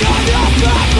Stand the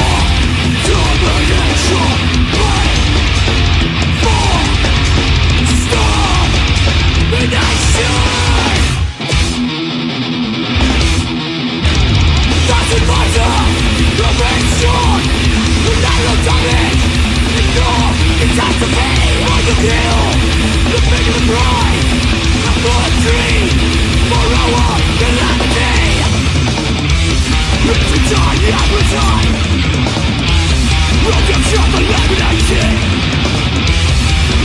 ignore time to pay or to kill The bigger the price A bullet tree Moreover than It's a time, the every time Look at your eliminated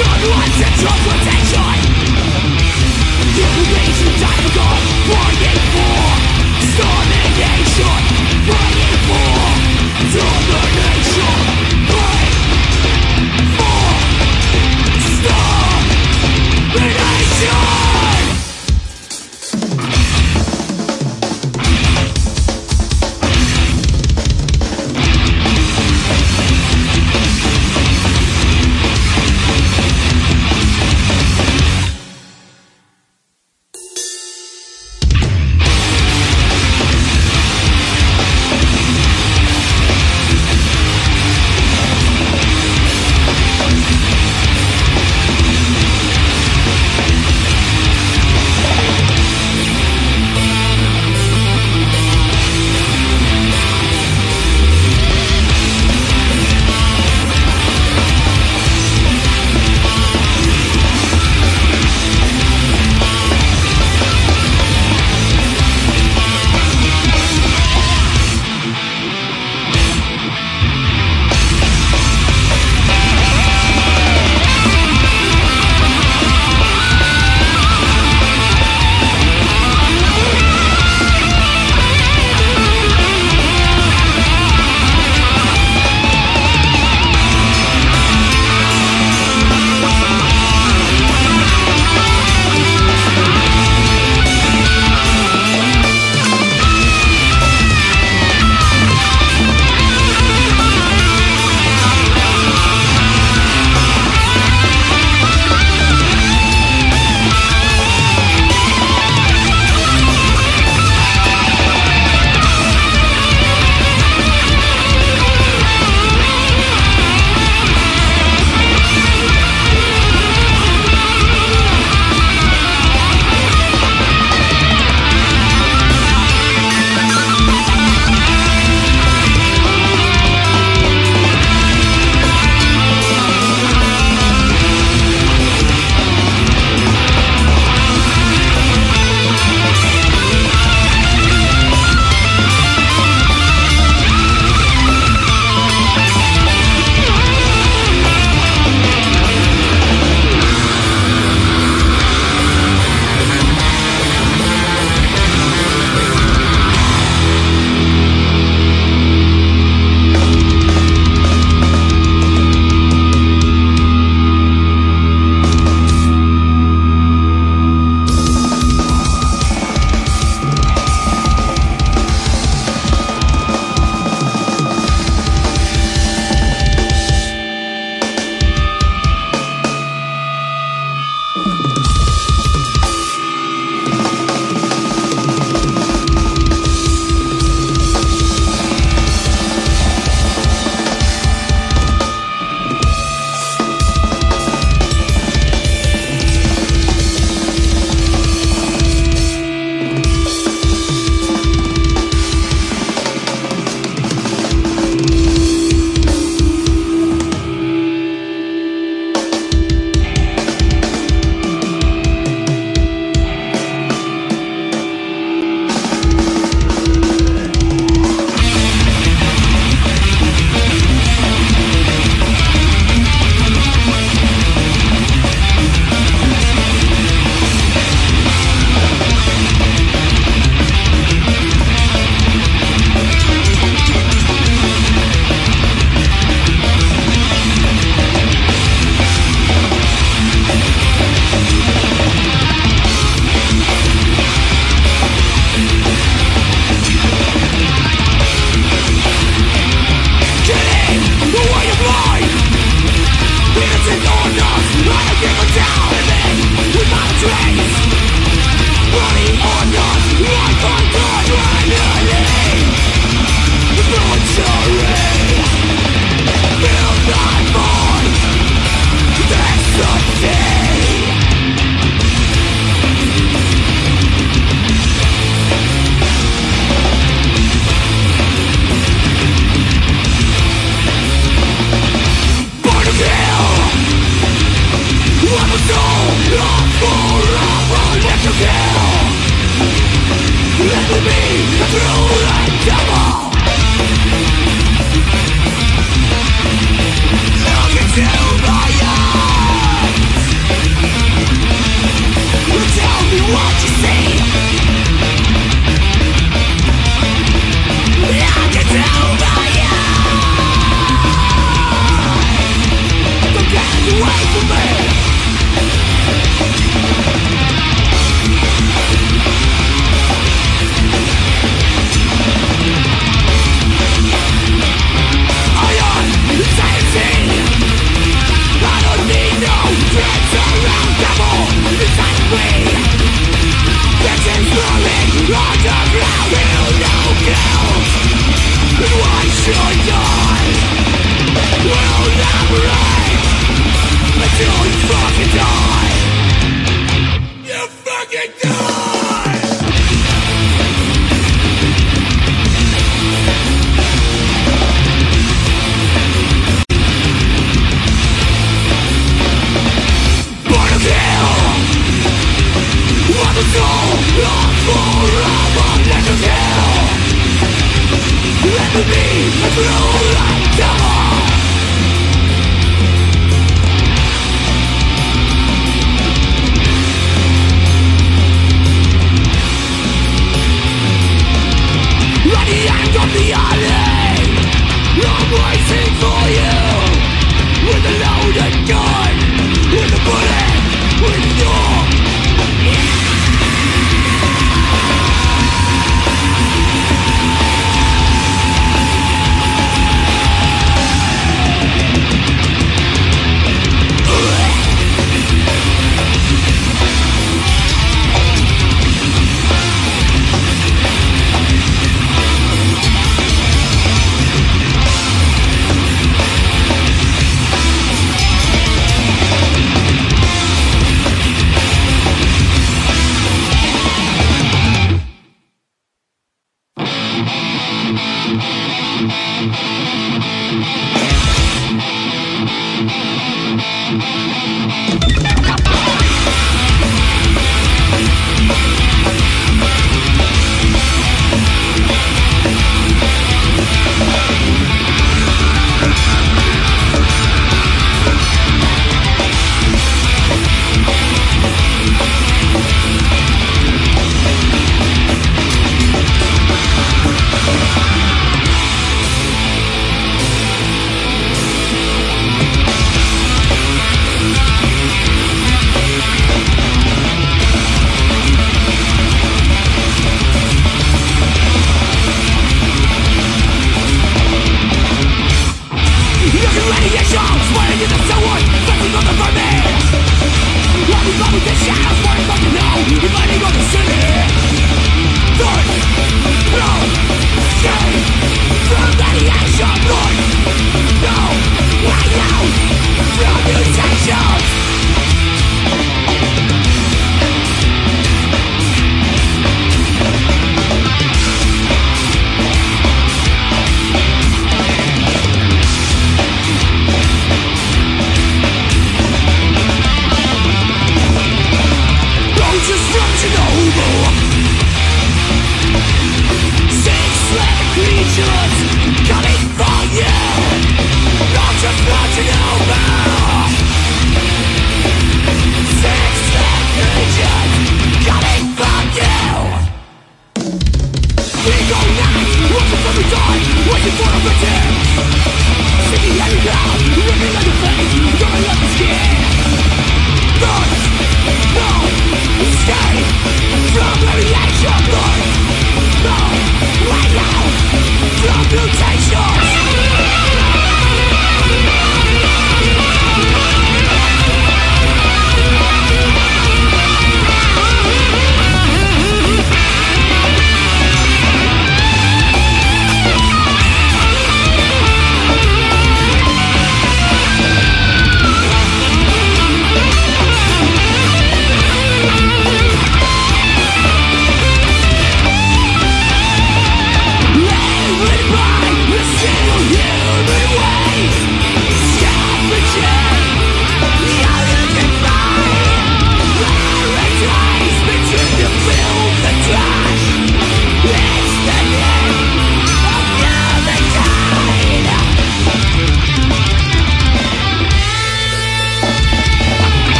Unwanted transportation Humiliation, time gone, warning for Starvation, praying for Domination! 無理でしょ